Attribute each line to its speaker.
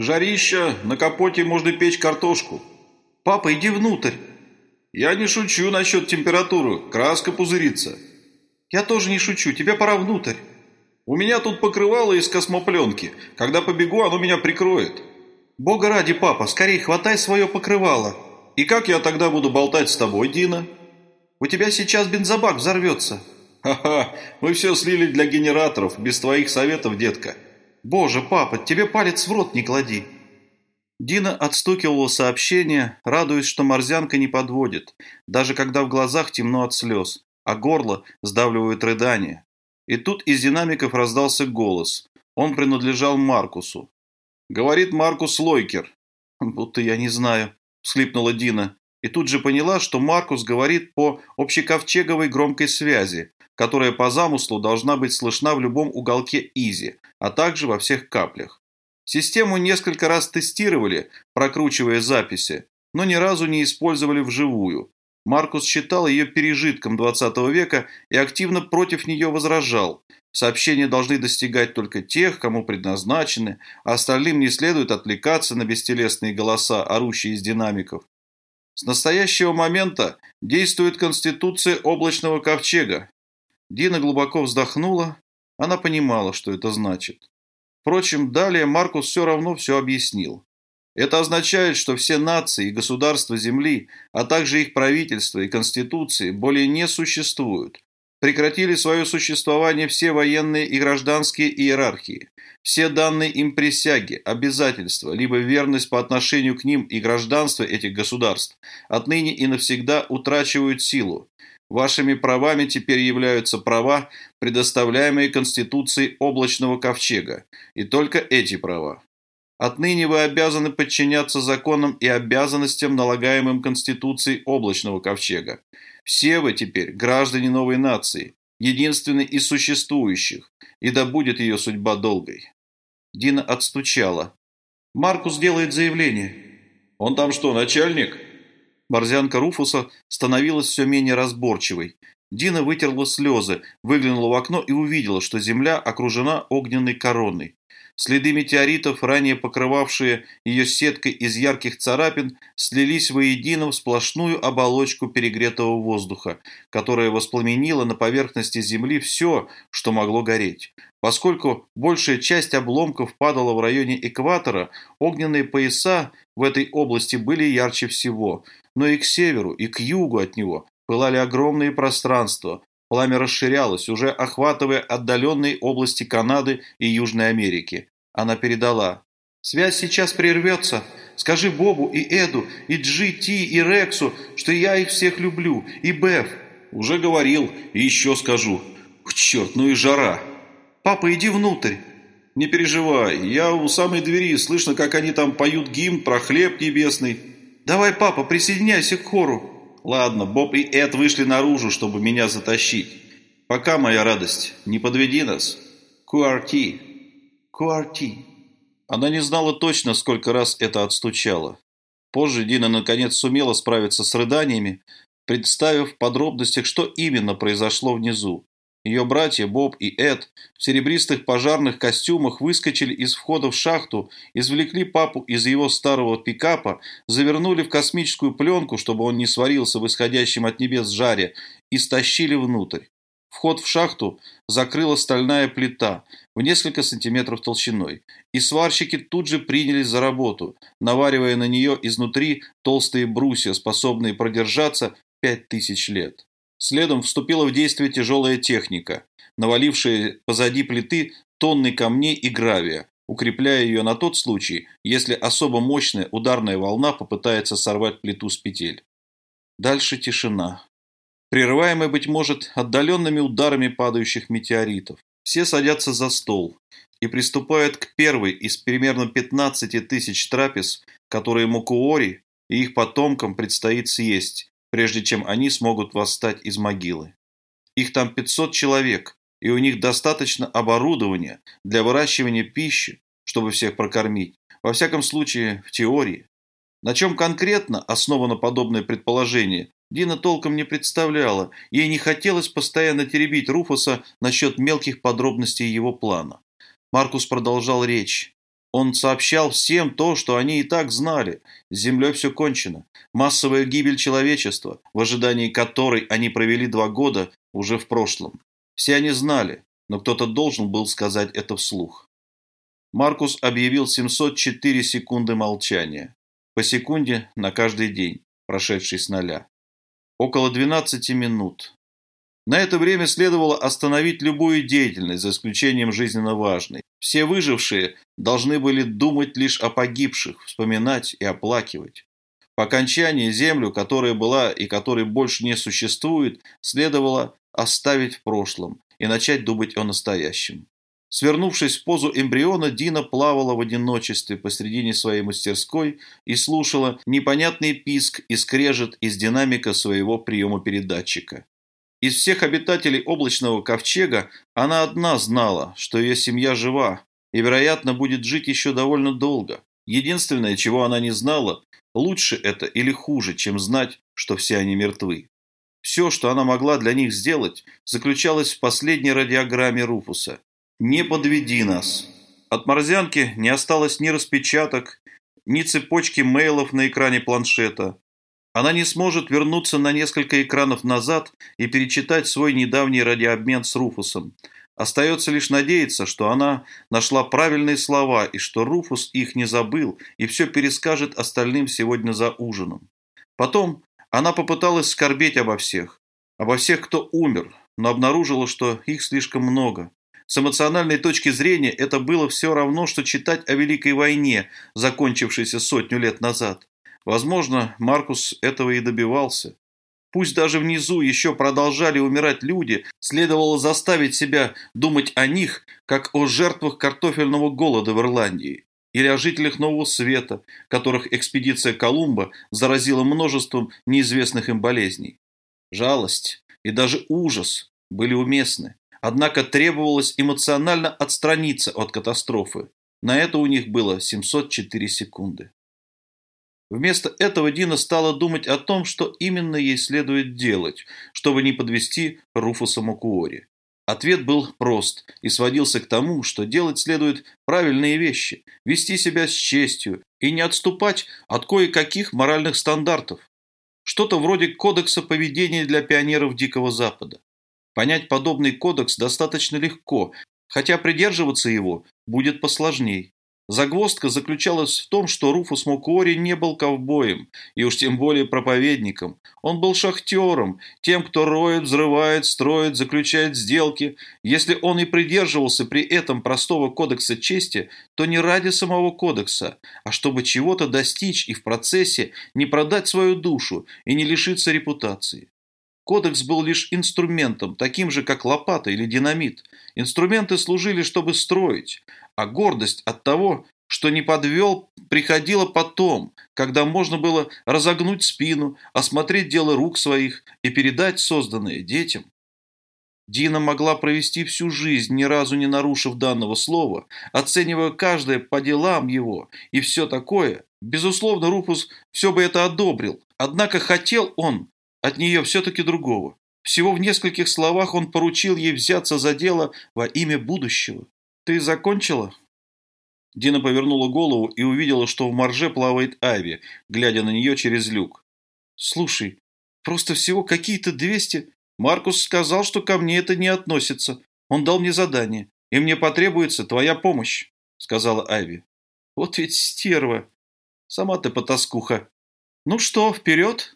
Speaker 1: Жарища, на капоте можно печь картошку.
Speaker 2: Папа, иди внутрь.
Speaker 1: Я не шучу насчет температуры, краска пузырится.
Speaker 2: Я тоже не шучу, тебе пора внутрь.
Speaker 1: У меня тут покрывало из космопленки. Когда побегу, оно меня прикроет.
Speaker 2: Бога ради, папа, скорее хватай свое покрывало.
Speaker 1: И как я тогда буду болтать с тобой, Дина?
Speaker 2: У тебя сейчас бензобак взорвется.
Speaker 1: Ха-ха, мы все слили для генераторов, без твоих советов, детка.
Speaker 2: Боже, папа, тебе палец в рот не клади. Дина отстукивала сообщение, радуясь, что морзянка не подводит, даже когда в глазах темно от слез, а горло сдавливают рыдания. И тут из динамиков раздался голос. Он принадлежал Маркусу.
Speaker 1: Говорит Маркус Лойкер.
Speaker 2: «Будто я не знаю», – всхлипнула Дина. И тут же поняла, что Маркус говорит по общековчеговой громкой связи, которая по замыслу должна быть слышна в любом уголке Изи, а также во всех каплях. Систему несколько раз тестировали, прокручивая записи, но ни разу не использовали вживую. Маркус считал ее пережитком 20 века и активно против нее возражал. Сообщения должны достигать только тех, кому предназначены, а остальным не следует отвлекаться на бестелесные голоса, орущие из динамиков. С настоящего момента действует Конституция облачного ковчега. Дина глубоко вздохнула. Она понимала, что это значит. Впрочем, далее Маркус все равно все объяснил. Это означает, что все нации и государства Земли, а также их правительства и конституции более не существуют. Прекратили свое существование все военные и гражданские иерархии. Все данные им присяги, обязательства, либо верность по отношению к ним и гражданство этих государств отныне и навсегда утрачивают силу. Вашими правами теперь являются права, предоставляемые Конституцией облачного ковчега, и только эти права. Отныне вы обязаны подчиняться законам и обязанностям, налагаемым Конституцией облачного ковчега. Все вы теперь граждане новой нации, единственной из существующих, и да будет ее судьба долгой. Дина отстучала. Маркус делает заявление.
Speaker 1: Он там что, начальник?
Speaker 2: Борзянка Руфуса становилась все менее разборчивой. Дина вытерла слезы, выглянула в окно и увидела, что земля окружена огненной короной. Следы метеоритов, ранее покрывавшие ее сеткой из ярких царапин, слились воедино в сплошную оболочку перегретого воздуха, которая воспламенила на поверхности Земли все, что могло гореть. Поскольку большая часть обломков падала в районе экватора, огненные пояса в этой области были ярче всего, но и к северу, и к югу от него пылали огромные пространства, Пламя расширялось, уже охватывая отдаленные области Канады и Южной Америки. Она передала. «Связь сейчас прервется. Скажи Бобу и Эду, и Джи, Ти, и Рексу, что я их всех люблю, и Беф».
Speaker 1: «Уже говорил, и еще скажу. Черт, ну и жара».
Speaker 2: «Папа, иди внутрь».
Speaker 1: «Не переживай, я у самой двери, слышно, как они там поют гимн про хлеб небесный».
Speaker 2: «Давай, папа, присоединяйся к хору».
Speaker 1: Ладно, Боб и Эд вышли наружу, чтобы меня затащить. Пока, моя радость, не подведи нас. QRT.
Speaker 2: QRT.
Speaker 1: Она не знала точно, сколько раз это отстучало. Позже Дина наконец сумела справиться с рыданиями, представив в подробностях, что именно произошло внизу. Ее братья Боб и Эд в серебристых пожарных костюмах выскочили из входа в шахту, извлекли папу из его старого пикапа, завернули в космическую пленку, чтобы он не сварился в исходящем от небес жаре, и стащили внутрь. Вход в шахту закрыла стальная плита в несколько сантиметров толщиной, и сварщики тут же принялись за работу, наваривая на нее изнутри толстые брусья, способные продержаться пять тысяч лет. Следом вступила в действие тяжелая техника, навалившая позади плиты тонны камней и гравия, укрепляя ее на тот случай, если особо мощная ударная волна попытается сорвать плиту с петель. Дальше тишина. Прерываемая, быть может, отдаленными ударами падающих метеоритов. Все садятся за стол и приступают к первой из примерно 15 тысяч трапез, которые Мукуори и их потомкам предстоит съесть, прежде чем они смогут восстать из могилы. Их там 500 человек, и у них достаточно оборудования для выращивания пищи, чтобы всех прокормить. Во всяком случае, в теории. На чем конкретно основано подобное предположение, Дина толком не представляла, ей не хотелось постоянно теребить Руфуса насчет мелких подробностей его плана. Маркус продолжал речь. Он сообщал всем то, что они и так знали. С Землей все кончено. Массовая гибель человечества, в ожидании которой они провели два года уже в прошлом. Все они знали, но кто-то должен был сказать это вслух. Маркус объявил 704 секунды молчания. По секунде на каждый день, прошедший с ноля. Около 12 минут. На это время следовало остановить любую деятельность, за исключением жизненно важной. Все выжившие должны были думать лишь о погибших, вспоминать и оплакивать. По окончании землю, которая была и которой больше не существует, следовало оставить в прошлом и начать думать о настоящем. Свернувшись в позу эмбриона, Дина плавала в одиночестве посредине своей мастерской и слушала непонятный писк и скрежет из динамика своего приема-передатчика. Из всех обитателей облачного ковчега она одна знала, что ее семья жива и, вероятно, будет жить еще довольно долго. Единственное, чего она не знала, лучше это или хуже, чем знать, что все они мертвы. Все, что она могла для них сделать, заключалось в последней радиограмме Руфуса. «Не подведи нас». От морзянки не осталось ни распечаток, ни цепочки мейлов на экране планшета. Она не сможет вернуться на несколько экранов назад и перечитать свой недавний радиообмен с Руфусом. Остается лишь надеяться, что она нашла правильные слова и что Руфус их не забыл и все перескажет остальным сегодня за ужином. Потом она попыталась скорбеть обо всех, обо всех, кто умер, но обнаружила, что их слишком много. С эмоциональной точки зрения это было все равно, что читать о Великой войне, закончившейся сотню лет назад. Возможно, Маркус этого и добивался. Пусть даже внизу еще продолжали умирать люди, следовало заставить себя думать о них, как о жертвах картофельного голода в Ирландии, или о жителях Нового Света, которых экспедиция Колумба заразила множеством неизвестных им болезней. Жалость и даже ужас были уместны, однако требовалось эмоционально отстраниться от катастрофы. На это у них было 704 секунды. Вместо этого Дина стала думать о том, что именно ей следует делать, чтобы не подвести Руфуса Макуори. Ответ был прост и сводился к тому, что делать следует правильные вещи, вести себя с честью и не отступать от кое-каких моральных стандартов. Что-то вроде кодекса поведения для пионеров Дикого Запада. Понять подобный кодекс достаточно легко, хотя придерживаться его будет посложней. Загвоздка заключалась в том, что Руфус Мокуори не был ковбоем, и уж тем более проповедником. Он был шахтером, тем, кто роет, взрывает, строит, заключает сделки. Если он и придерживался при этом простого кодекса чести, то не ради самого кодекса, а чтобы чего-то достичь и в процессе не продать свою душу и не лишиться репутации. Кодекс был лишь инструментом, таким же, как лопата или динамит. Инструменты служили, чтобы строить, а гордость от того, что не подвел, приходила потом, когда можно было разогнуть спину, осмотреть дело рук своих и передать созданное детям. Дина могла провести всю жизнь, ни разу не нарушив данного слова, оценивая каждое по делам его и все такое. Безусловно, Руфус все бы это одобрил, однако хотел он от нее все-таки другого. Всего в нескольких словах он поручил ей взяться за дело во имя будущего. «Ты закончила?» Дина повернула голову и увидела, что в марже плавает Айви, глядя на нее через люк. «Слушай, просто всего какие-то двести...» Маркус сказал, что ко мне это не относится. Он дал мне задание, и мне потребуется твоя помощь», — сказала Айви. «Вот ведь стерва! Сама ты потаскуха. Ну что, вперед?»